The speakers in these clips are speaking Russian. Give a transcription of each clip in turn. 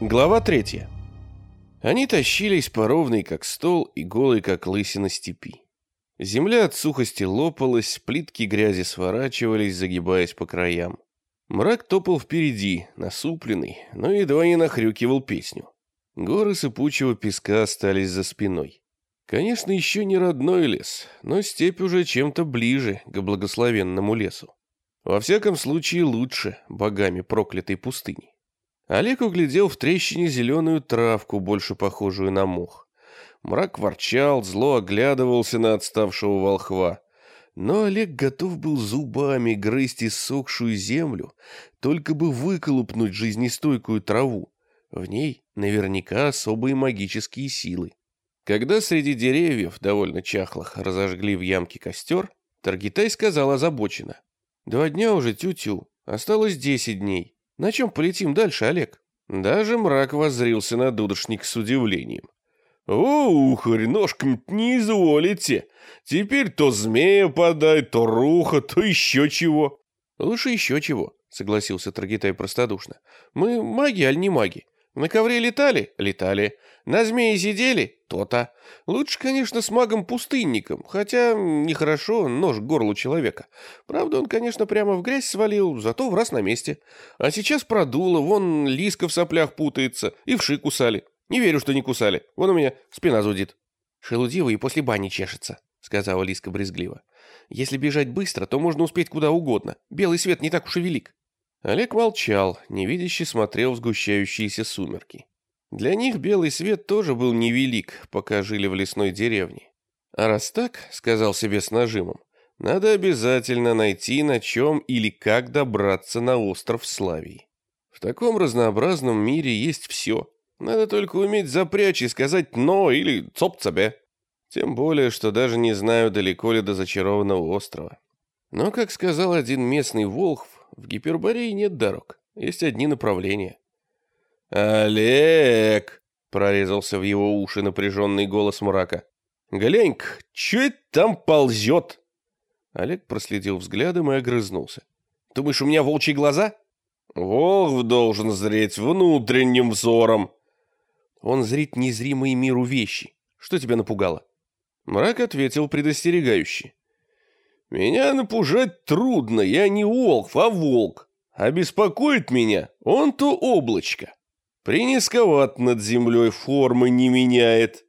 Глава третья. Они тащились по ровной, как стол, и голой, как лысина степи. Земля от сухости лопалась, плитки грязи сворачивались, загибаясь по краям. Мрак топал впереди, насупленный, но едва не нахрюкивал песню. Горы сыпучего песка остались за спиной. Конечно, еще не родной лес, но степь уже чем-то ближе к благословенному лесу. Во всяком случае, лучше богами проклятой пустыни. Олег углядел в трещине зеленую травку, больше похожую на мох. Мрак ворчал, зло оглядывался на отставшего волхва. Но Олег готов был зубами грызть иссохшую землю, только бы выколупнуть жизнестойкую траву. В ней наверняка особые магические силы. Когда среди деревьев, довольно чахлых, разожгли в ямке костер, Таргитай сказал озабоченно. «Два дня уже тю-тю, осталось десять дней. На чем полетим дальше, Олег?» Даже мрак воззрился на дудошник с удивлением. «О, ухарь, ножками не изволите. Теперь то змея подай, то руха, то еще чего». «Лучше еще чего», — согласился Таргитай простодушно. «Мы маги, аль не маги? На ковре летали? Летали. На змеи сидели? То-то. Лучше, конечно, с магом-пустынником, хотя нехорошо нож к горлу человека. Правда, он, конечно, прямо в грязь свалил, зато в раз на месте. А сейчас продуло, вон лиска в соплях путается, и вши кусали. Не верю, что не кусали. Вон у меня спина зудит. Шелудивый и после бани чешется, сказала Лиска брезгливо. Если бежать быстро, то можно успеть куда угодно. Белый свет не так уж и велик. Олег молчал, невидяще смотрел в сгущающиеся сумерки. Для них белый свет тоже был невелик, пока жили в лесной деревне. А раз так, сказал себе с нажимом, надо обязательно найти, на чем или как добраться на остров Славии. В таком разнообразном мире есть все. Надо только уметь запрячь и сказать «но» или «цоп тебе». Тем более, что даже не знаю, далеко ли до зачарованного острова. Но, как сказал один местный волхв, в Гиперборее нет дорог, есть одни направления. «Олег!» — прорезался в его уши напряженный голос мрака. «Глянь-ка, что это там ползет?» Олег проследил взглядом и огрызнулся. «Думаешь, у меня волчьи глаза?» «Волк должен зреть внутренним взором». «Он зрит незримые миру вещи. Что тебя напугало?» Мрак ответил предостерегающе. Меня напужать трудно, я не волк, а волк. А беспокоит меня он-то облачко. Принисковат над землей, формы не меняет.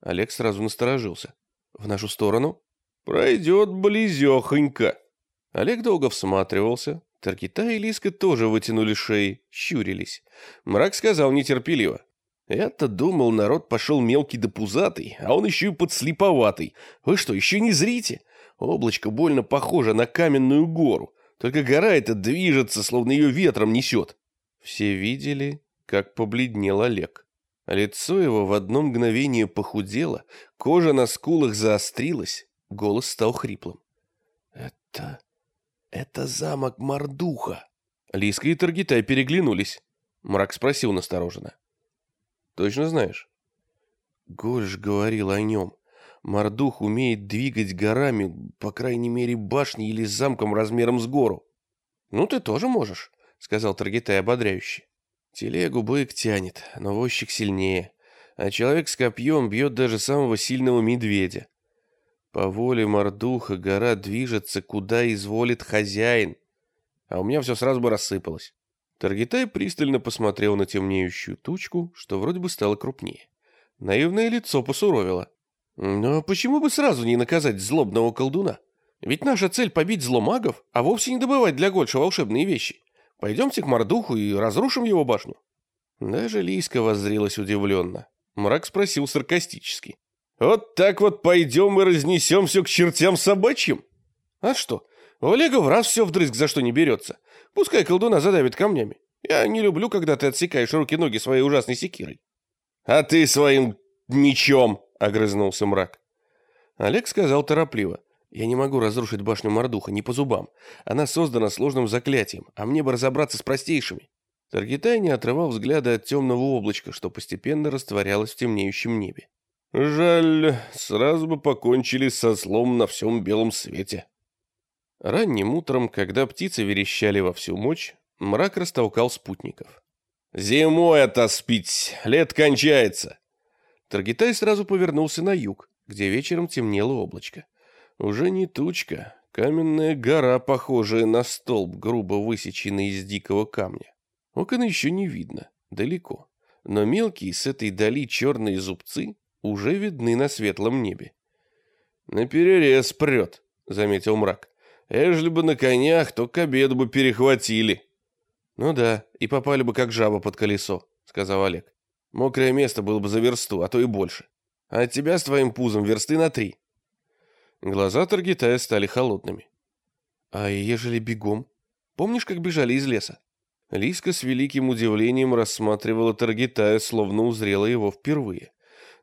Олег сразу насторожился. В нашу сторону? Пройдет близехонько. Олег долго всматривался. Таркита и Лиска тоже вытянули шеи, щурились. Мрак сказал нетерпеливо. Я-то думал, народ пошел мелкий да пузатый, а он еще и подслеповатый. Вы что, еще не зрите? Облачко больно похоже на каменную гору, только гора эта движется, словно ее ветром несет. Все видели, как побледнел Олег. Лицо его в одно мгновение похудело, кожа на скулах заострилась, голос стал хриплым. «Это... это замок Мордуха!» Лиска и Таргитай переглянулись. Мрак спросил настороженно. «Точно знаешь?» Гольш говорил о нем. Мордух умеет двигать горами, по крайней мере, башней или замком размером с гору. Ну, ты тоже можешь, сказал Таргитай ободряюще. Телегу бык тянет, но возчик сильнее, а человек с копьем бьет даже самого сильного медведя. По воле Мордуха гора движется, куда изволит хозяин. А у меня все сразу бы рассыпалось. Таргитай пристально посмотрел на темнеющую тучку, что вроде бы стало крупнее. Наивное лицо посуровило. Но почему бы сразу не наказать злобного колдуна? Ведь наша цель побить зло магов, а вовсе не добывать для Гольша волшебные вещи. Пойдемте к Мордуху и разрушим его башню. Даже Лиска воззрилась удивленно. Мрак спросил саркастически. Вот так вот пойдем и разнесем все к чертям собачьим? А что? У Олега в раз все вдрызг за что не берется. Пускай колдуна задавит камнями. Я не люблю, когда ты отсекаешь руки-ноги своей ужасной секирой. А ты своим мечом огрызнулся мрак. Олег сказал торопливо. «Я не могу разрушить башню Мордуха, не по зубам. Она создана сложным заклятием, а мне бы разобраться с простейшими». Таргитай не отрывал взгляда от темного облачка, что постепенно растворялось в темнеющем небе. «Жаль, сразу бы покончили со злом на всем белом свете». Ранним утром, когда птицы верещали во всю мощь, мрак растолкал спутников. Зимой отоспить, лет кончается. Таргитай сразу повернулся на юг, где вечером темнело облачко. Уже не тучка, каменная гора, похожая на столб, грубо высеченный из дикого камня. Окон еще не видно, далеко, но мелкие с этой дали черные зубцы уже видны на светлом небе. «На перерез прет», — заметил мрак. «Ежели бы на конях, то к обеду бы перехватили». «Ну да, и попали бы как жаба под колесо», — сказал Олег. «Мокрое место было бы за версту, а то и больше. А от тебя с твоим пузом версты на три». Глаза Таргитая стали холодными. «А ежели бегом? Помнишь, как бежали из леса?» Лиска с великим удивлением рассматривала Таргитая, словно узрела его впервые.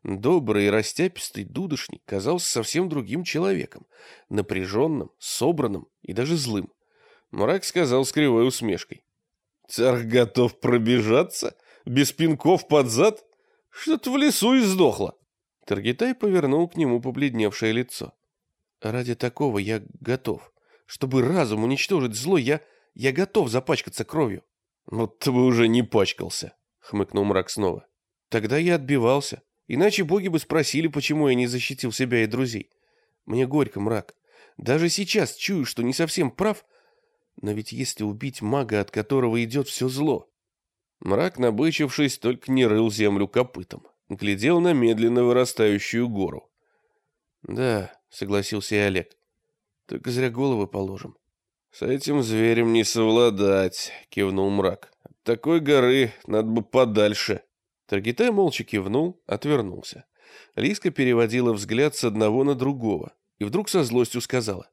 Добрый и растяпистый дудошник казался совсем другим человеком, напряженным, собранным и даже злым. Мрак сказал с кривой усмешкой. «Царь готов пробежаться? Без пинков под зад? Что-то в лесу и сдохло!» Таргитай повернул к нему побледневшее лицо. «Ради такого я готов. Чтобы разум уничтожить зло, я... я готов запачкаться кровью». «Вот ты бы уже не пачкался», — хмыкнул мрак снова. «Тогда я отбивался. Иначе боги бы спросили, почему я не защитил себя и друзей. Мне горько, мрак. Даже сейчас чую, что не совсем прав, но ведь если убить мага, от которого идет все зло... Мрак, набычившись, только не рыл землю копытом. Глядел на медленно вырастающую гору. «Да», — согласился и Олег. «Только зря головы положим». «С этим зверем не совладать», — кивнул мрак. «От такой горы надо бы подальше». Таргитай молча кивнул, отвернулся. Лиска переводила взгляд с одного на другого и вдруг со злостью сказала.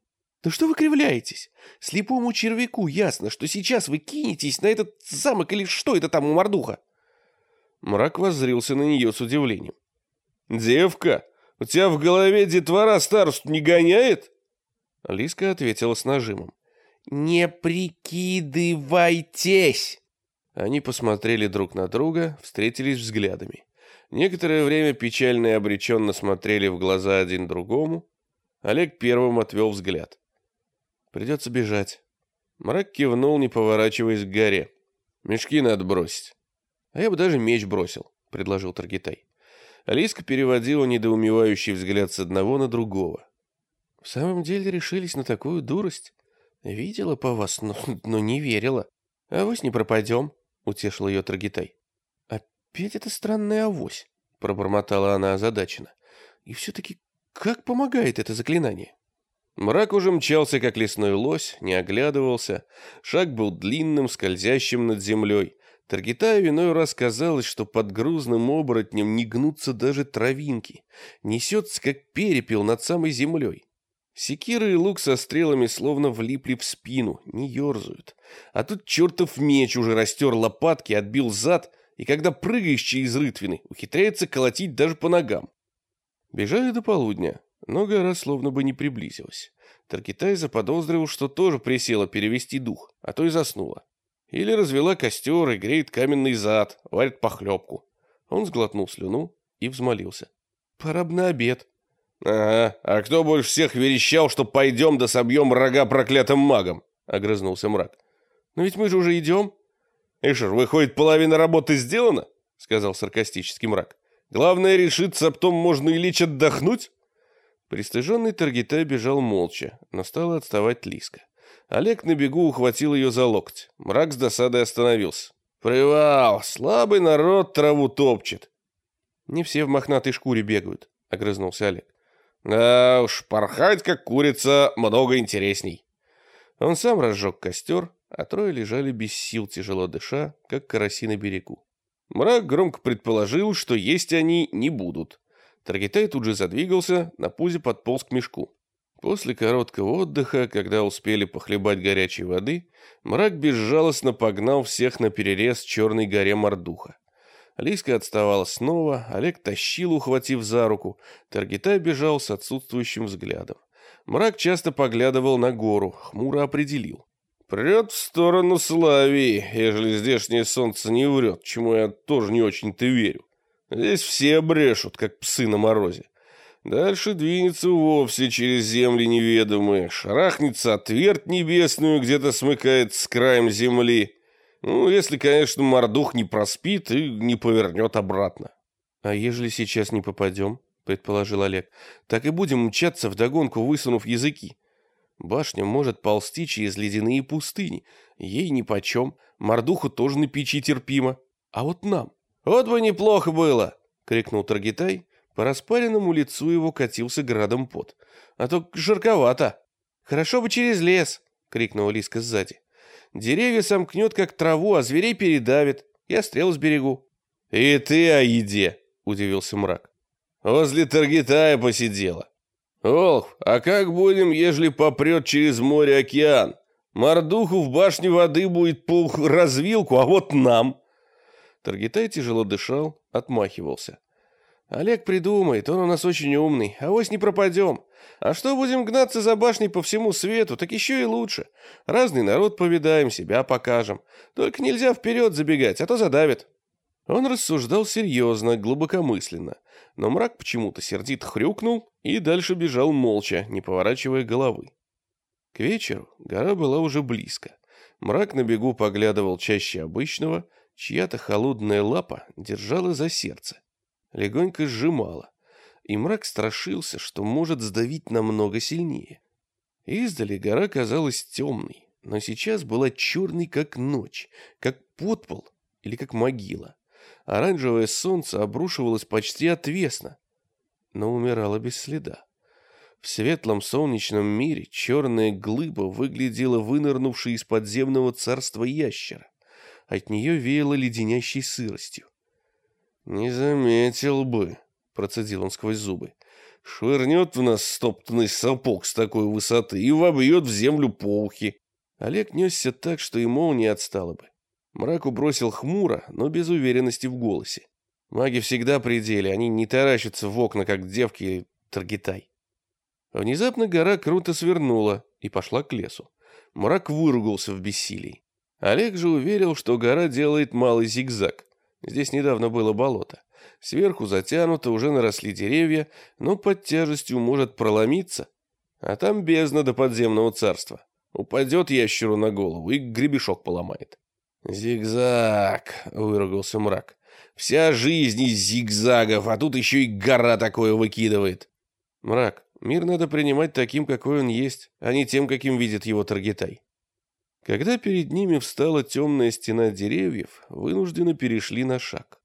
«Да что вы кривляетесь? Слепому червяку ясно, что сейчас вы кинетесь на этот замок или что это там у мордуха?» Мрак воззрился на нее с удивлением. «Девка, у тебя в голове детвора старосту не гоняет?» Лиска ответила с нажимом. «Не прикидывайтесь!» Они посмотрели друг на друга, встретились взглядами. Некоторое время печально и обреченно смотрели в глаза один другому. Олег первым отвел взгляд. «Придется бежать». Мрак кивнул, не поворачиваясь к горе. «Мешки надо бросить». «А я бы даже меч бросил», — предложил Таргитай. Алиска переводила недоумевающий взгляд с одного на другого. «В самом деле решились на такую дурость? Видела по вас, но, но не верила. А вось не пропадем» утешил ее Трагитай. «Опять это странная авось», — пробормотала она озадаченно. «И все-таки как помогает это заклинание?» Мрак уже мчался, как лесной лось, не оглядывался. Шаг был длинным, скользящим над землей. Таргитаю иной раз казалось, что под грузным оборотнем не гнутся даже травинки. Несется, как перепел над самой землей. Секиры и лук со стрелами словно влипли в спину, не ерзают. А тут чертов меч уже растер лопатки, отбил зад, и когда прыгаешь через рытвины, ухитряется колотить даже по ногам. Бежали до полудня, но гора словно бы не приблизилась. Таркитай заподозрил, что тоже присела перевести дух, а то и заснула. Или развела костер и греет каменный зад, варит похлебку. Он сглотнул слюну и взмолился. «Пора б на обед». «Ага, а кто больше всех верещал, что пойдем да собьем рога проклятым магом?» — огрызнулся мрак. «Но ведь мы же уже идем». «Ишер, выходит, половина работы сделана?» — сказал саркастический мрак. «Главное решиться, а потом можно и лечь отдохнуть?» Пристыженный Таргитай бежал молча, но стала отставать Лиска. Олег на бегу ухватил ее за локоть. Мрак с досадой остановился. «Привал! Слабый народ траву топчет!» «Не все в мохнатой шкуре бегают», — огрызнулся Олег. Да уж, порхать, как курица, много интересней. Он сам разжег костер, а трое лежали без сил, тяжело дыша, как караси на берегу. Мрак громко предположил, что есть они не будут. Таргитай тут же задвигался, на пузе подполз к мешку. После короткого отдыха, когда успели похлебать горячей воды, мрак безжалостно погнал всех на перерез черной горе Мордуха. Алиска отставала снова, Олег тащил, ухватив за руку. Таргитай бежал с отсутствующим взглядом. Мрак часто поглядывал на гору, хмуро определил. «Прет в сторону Славии, ежели здешнее солнце не врет, чему я тоже не очень-то верю. Здесь все брешут, как псы на морозе. Дальше двинется вовсе через земли неведомые, шарахнется от твердь небесную, где-то смыкает с краем земли. Ну, если, конечно, мордух не проспит и не повернет обратно. А ежели сейчас не попадем, предположил Олег, так и будем мчаться вдогонку, высунув языки. Башня может ползти через ледяные пустыни. Ей нипочем, мордуху тоже на печи терпимо. А вот нам... Вот бы неплохо было, крикнул Таргитай. По распаренному лицу его катился градом пот. А то жарковато. Хорошо бы через лес, крикнула Лиска сзади. Деревья сомкнет, как траву, а зверей передавит. Я стрел сберегу. И ты о еде, удивился мрак. Возле Таргитая посидела. Олх, а как будем, ежели попрет через море океан? Мордуху в башне воды будет по развилку, а вот нам. Таргитай тяжело дышал, отмахивался. Олег придумает, он у нас очень умный, а вось не пропадем. А что будем гнаться за башней по всему свету, так еще и лучше. Разный народ повидаем, себя покажем. Только нельзя вперед забегать, а то задавит. Он рассуждал серьезно, глубокомысленно, но мрак почему-то сердит хрюкнул и дальше бежал молча, не поворачивая головы. К вечеру гора была уже близко. Мрак на бегу поглядывал чаще обычного, чья-то холодная лапа держала за сердце легонько сжимала, и мрак страшился, что может сдавить намного сильнее. Издали гора казалась темной, но сейчас была черной, как ночь, как подпол или как могила. Оранжевое солнце обрушивалось почти отвесно, но умирало без следа. В светлом солнечном мире черная глыба выглядела вынырнувшей из подземного царства ящера. От нее веяло леденящей сыростью. «Не заметил бы», — процедил он сквозь зубы. «Швырнет в нас стоптанный сапог с такой высоты и вобьет в землю полхи». Олег несся так, что и молния отстала бы. Мраку бросил хмуро, но без уверенности в голосе. Маги всегда при деле, они не таращатся в окна, как девки Таргитай. Внезапно гора круто свернула и пошла к лесу. Мрак выругался в бессилии. Олег же уверил, что гора делает малый зигзаг. Здесь недавно было болото. Сверху затянуто, уже наросли деревья, но под тяжестью может проломиться. А там бездна до подземного царства. Упадет ящеру на голову и гребешок поломает. «Зигзаг!» — выругался мрак. «Вся жизнь из зигзагов, а тут еще и гора такое выкидывает!» «Мрак, мир надо принимать таким, какой он есть, а не тем, каким видит его Таргитай. Когда перед ними встала темная стена деревьев, вынужденно перешли на шаг.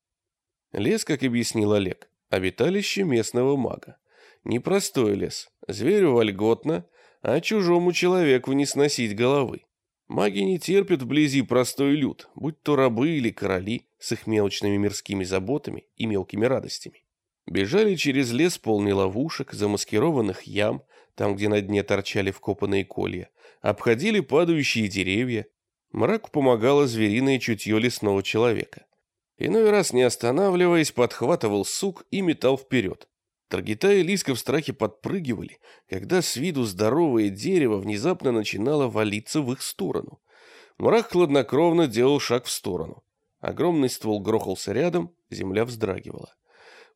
Лес, как объяснил Олег, обиталище местного мага. Непростой лес, зверю вольготно, а чужому человеку не сносить головы. Маги не терпят вблизи простой люд, будь то рабы или короли с их мелочными мирскими заботами и мелкими радостями. Бежали через лес полный ловушек, замаскированных ям, там, где на дне торчали вкопанные колья, обходили падающие деревья. Мраку помогало звериное чутье лесного человека. Иной раз, не останавливаясь, подхватывал сук и метал вперед. Таргита и Лиска в страхе подпрыгивали, когда с виду здоровое дерево внезапно начинало валиться в их сторону. Мрак хладнокровно делал шаг в сторону. Огромный ствол грохался рядом, земля вздрагивала.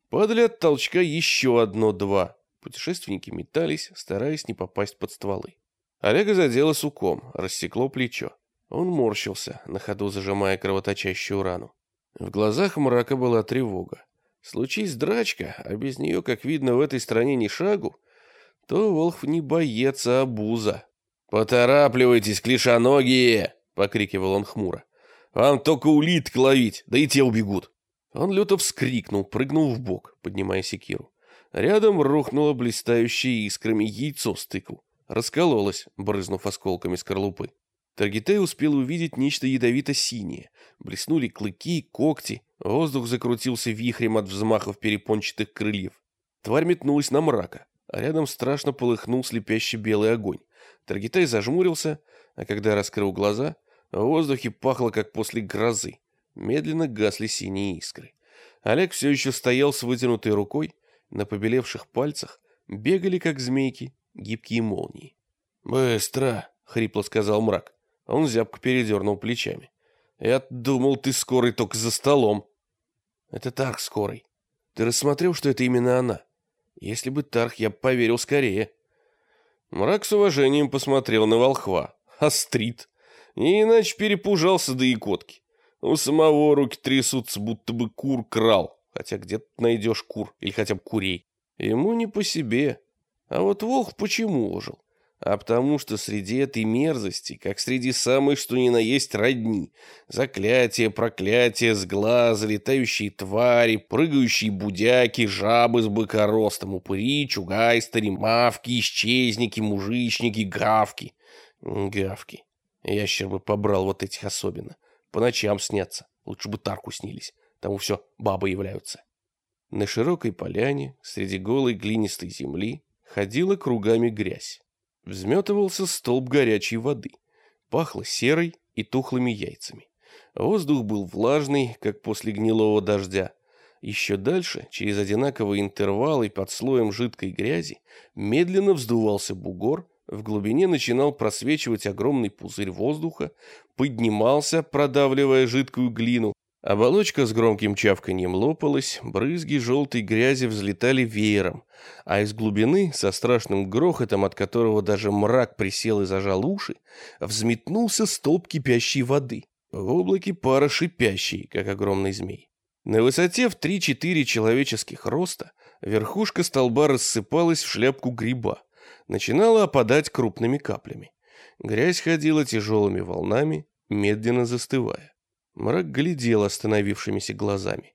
Падали от толчка еще одно-два. Путешественники метались, стараясь не попасть под стволы. Олега задело суком, рассекло плечо. Он морщился, на ходу зажимая кровоточащую рану. В глазах мрака была тревога. Случись драчка, а без нее, как видно, в этой стране ни шагу, то Волхв не боец, а обуза. «Поторапливайтесь, клишоногие!» — покрикивал он хмуро. «Вам только улиток ловить, да и те убегут!» Он люто вскрикнул, прыгнул в бок, поднимая секиру. Рядом рухнуло блистающее искрами яйцо с тыкву раскололась, брызнув осколками скорлупы. Таргитей успел увидеть нечто ядовито-синее. Блеснули клыки, когти, воздух закрутился вихрем от взмахов перепончатых крыльев. Тварь метнулась на мрака, а рядом страшно полыхнул слепящий белый огонь. Таргитай зажмурился, а когда раскрыл глаза, в воздухе пахло, как после грозы. Медленно гасли синие искры. Олег все еще стоял с вытянутой рукой, на побелевших пальцах бегали, как змейки, гибкие молнии. «Быстро!» — хрипло сказал мрак. Он зябко передернул плечами. «Я думал, ты скорый только за столом». «Это Тарх скорый. Ты рассмотрел, что это именно она? Если бы Тарх, я поверил скорее». Мрак с уважением посмотрел на волхва. Астрит. Не иначе перепужался до икотки. У самого руки трясутся, будто бы кур крал. Хотя где ты найдешь кур или хотя бы курей? Ему не по себе. А вот волк почему ожил? а потому что среди этой мерзости, как среди самой что ни на есть родни, заклятия, проклятия, сглаза, летающие твари, прыгающие будяки, жабы с быкоростом, упыри, чугайстери, мавки, исчезники, мужичники, гавки. Гавки. Ящер бы побрал вот этих особенно. По ночам снятся. Лучше бы Тарку снились. Тому все бабы являются. На широкой поляне, среди голой глинистой земли, ходила кругами грязь. Взметывался столб горячей воды. Пахло серой и тухлыми яйцами. Воздух был влажный, как после гнилого дождя. Еще дальше, через одинаковые интервалы под слоем жидкой грязи, медленно вздувался бугор, в глубине начинал просвечивать огромный пузырь воздуха, поднимался, продавливая жидкую глину, Оболочка с громким чавканьем лопалась, брызги желтой грязи взлетали веером, а из глубины, со страшным грохотом, от которого даже мрак присел и зажал уши, взметнулся столб кипящей воды, в облаке пара шипящей, как огромный змей. На высоте в 3-4 человеческих роста верхушка столба рассыпалась в шляпку гриба, начинала опадать крупными каплями. Грязь ходила тяжелыми волнами, медленно застывая. Мрак глядел остановившимися глазами.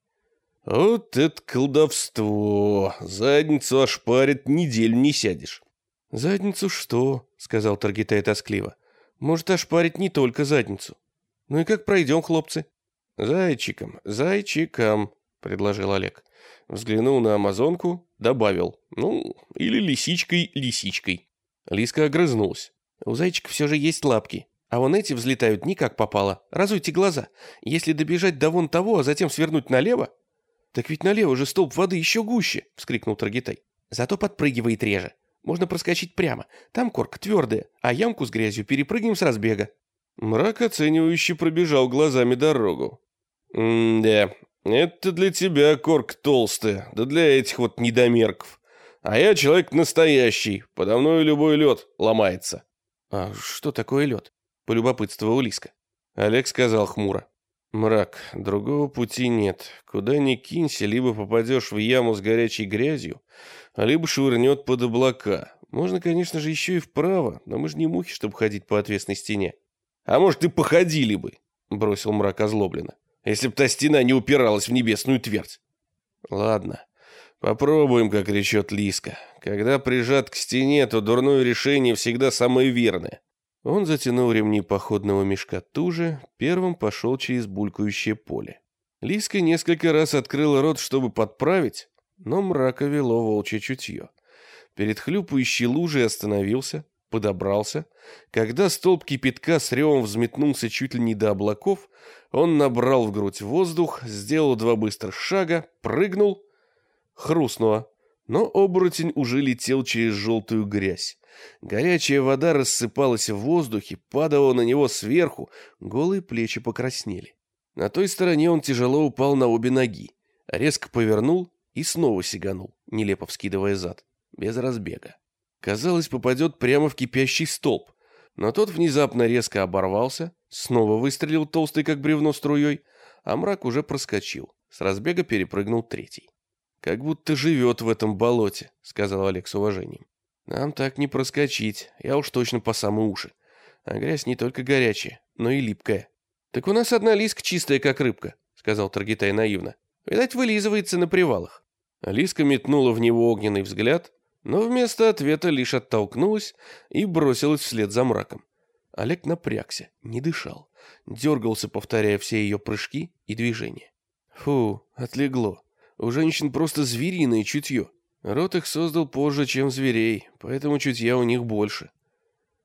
«Вот это колдовство! Задницу ошпарит, неделю не сядешь». «Задницу что?» — сказал Таргитай тоскливо. «Может ошпарить не только задницу. Ну и как пройдем, хлопцы?» «Зайчиком, зайчиком», — предложил Олег. Взглянул на амазонку, добавил. «Ну, или лисичкой, лисичкой». Лиска огрызнулась. «У зайчика все же есть лапки. А вон эти взлетают не как попало. Разуйте глаза. Если добежать до вон того, а затем свернуть налево... Так ведь налево же столб воды еще гуще, вскрикнул Таргитай. Зато подпрыгивает реже. Можно проскочить прямо. Там корка твердая, а ямку с грязью перепрыгнем с разбега. Мрак оценивающе пробежал глазами дорогу. «М-да, это для тебя корка толстая, да для этих вот недомерков. А я человек настоящий, подо мной любой лед ломается». «А что такое лед?» Полюбопытствовал Лиска. Олег сказал хмуро. «Мрак, другого пути нет. Куда ни кинься, либо попадешь в яму с горячей грязью, либо швырнет под облака. Можно, конечно же, еще и вправо, но мы же не мухи, чтобы ходить по отвесной стене». «А может, и походили бы», — бросил мрак озлобленно, «если б та стена не упиралась в небесную твердь». «Ладно, попробуем, как речет Лиска. Когда прижат к стене, то дурное решение всегда самое верное. Он затянул ремни походного мешка туже, первым пошел через булькающее поле. Лиска несколько раз открыла рот, чтобы подправить, но мрака вело волчье чутье. Перед хлюпающей лужей остановился, подобрался. Когда столб кипятка с ревом взметнулся чуть ли не до облаков, он набрал в грудь воздух, сделал два быстрых шага, прыгнул, хрустнуло. Но оборотень уже летел через желтую грязь. Горячая вода рассыпалась в воздухе, падала на него сверху, голые плечи покраснели. На той стороне он тяжело упал на обе ноги, резко повернул и снова сиганул, нелепо вскидывая зад, без разбега. Казалось, попадет прямо в кипящий столб, но тот внезапно резко оборвался, снова выстрелил толстый, как бревно, струей, а мрак уже проскочил, с разбега перепрыгнул третий. «Как будто живет в этом болоте», — сказал Олег с уважением. Нам так не проскочить, я уж точно по самые уши. А грязь не только горячая, но и липкая. Так у нас одна лиска чистая, как рыбка, сказал Таргитай наивно. Видать, вылизывается на привалах. Лиска метнула в него огненный взгляд, но вместо ответа лишь оттолкнулась и бросилась вслед за мраком. Олег напрягся, не дышал, дергался, повторяя все ее прыжки и движения. Фу, отлегло. У женщин просто звериное чутье. Рот их создал позже, чем зверей, поэтому чутья у них больше.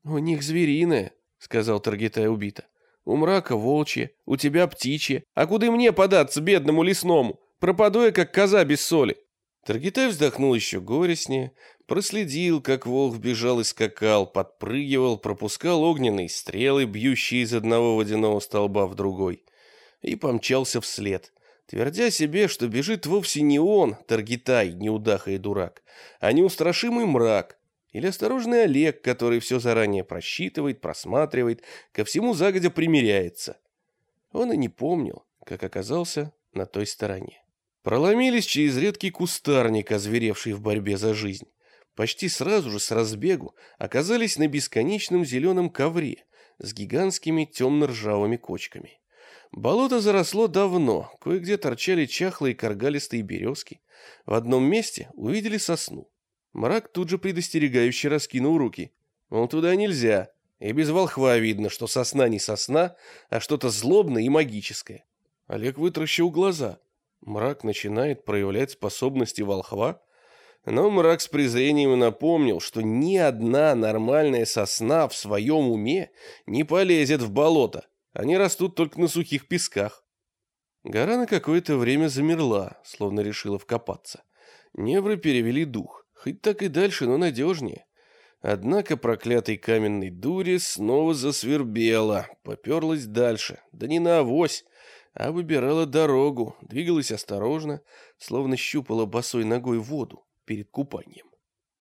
«У них звериное», — сказал Таргитай убито. «У мрака волчье, у тебя птичье. А куда мне податься, бедному лесному? Пропаду я, как коза без соли». Таргитай вздохнул еще горестнее, проследил, как волк бежал и скакал, подпрыгивал, пропускал огненные стрелы, бьющие из одного водяного столба в другой, и помчался вслед твердя себе, что бежит вовсе не он, Таргитай, неудаха и дурак, а неустрашимый мрак, Или осторожный Олег, который все заранее просчитывает, просматривает, ко всему загодя примиряется. Он и не помнил, как оказался на той стороне. Проломились через редкий кустарник, озверевший в борьбе за жизнь. Почти сразу же с разбегу оказались на бесконечном зеленом ковре с гигантскими темно-ржавыми кочками. Болото заросло давно, кое-где торчали чахлые каргалистые березки. В одном месте увидели сосну. Мрак тут же предостерегающе раскинул руки. Мол, туда нельзя. И без волхва видно, что сосна не сосна, а что-то злобное и магическое. Олег вытращил глаза. Мрак начинает проявлять способности волхва, но мрак с презрением напомнил, что ни одна нормальная сосна в своем уме не полезет в болото. Они растут только на сухих песках. Гора на какое-то время замерла, словно решила вкопаться. Невры перевели дух. Хоть так и дальше, но надежнее. Однако проклятый каменный дури снова засвербела, поперлась дальше, да не на авось, а выбирала дорогу, двигалась осторожно, словно щупала босой ногой воду перед купанием.